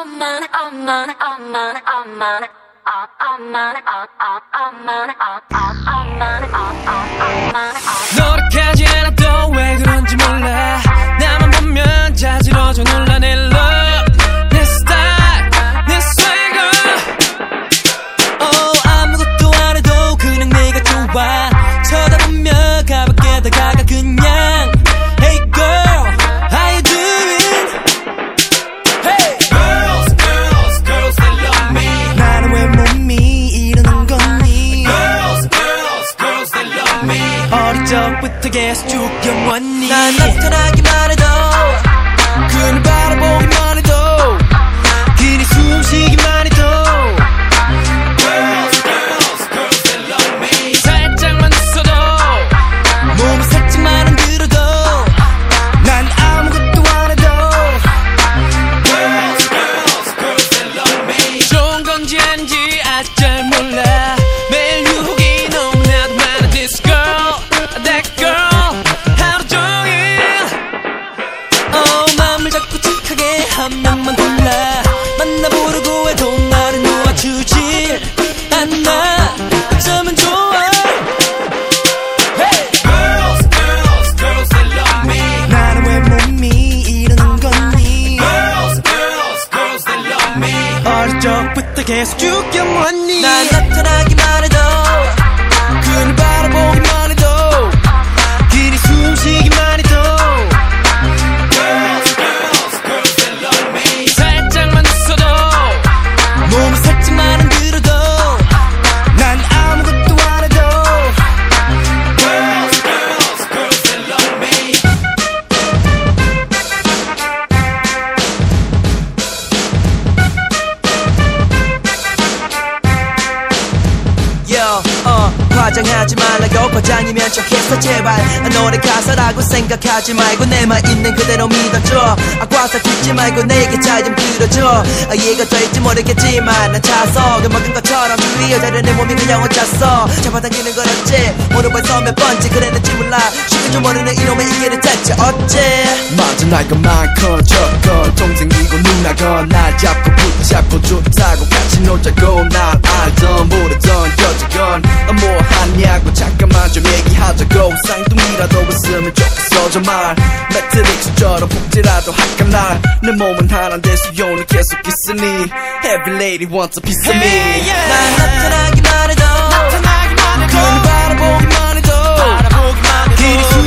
엄마는 엄마는 엄마는 엄마는 아, 엄마는 엄마는 엄마는 엄마는 아. 노력하지 않아도 왜 그런지 몰라. 나만 보면 자지러져 놀라 내 적 부터 계속 죽여왔니 한 명만 골라 만나보려고 해도 나를 놓아주질 않아 어쩌면 좋아. Hey! Girls, girls, girls, they love me. 나는 왜 몸이 이러는 거니? Girls, girls, girls, they love me. 어릴 적부터 계속 죽여왔니? 난 나타나기만 해도 어, 화장하지 말라고 과장이면 좋겠어 제발. 아, 노래 가사라고 생각하지 말고 내만 있는 그대로 믿어줘. 아 과사 듣지 말고 내게 잘좀 들어줘. 아, 이해가 될지 모르겠지만 난 차서 먹은 것처럼 들려자려 내 몸이 그냥 혼자서 잡아당기는 건 어째? 오늘 벌써 몇 번째 그랬는지 몰라. 쉽게 좀 모르는 이놈의 이해를 대체 어째? 맞아 날 것만큼 저건 동생이고 누나건 날 잡고 붙잡고 좋다고 같이 놀자고 날 알던 모 좀 얘기하자고 쌍둥이라도 있으면 좋겠어. 정말. 매트릭스처럼 복지라도 할까 날내 몸은 하나인데 수요는 계속 있으니. Every lady wants a piece of me. 난 나타나기만 해도. 나타나기만 해도. 바라보기만 해도. 바라보기만 해도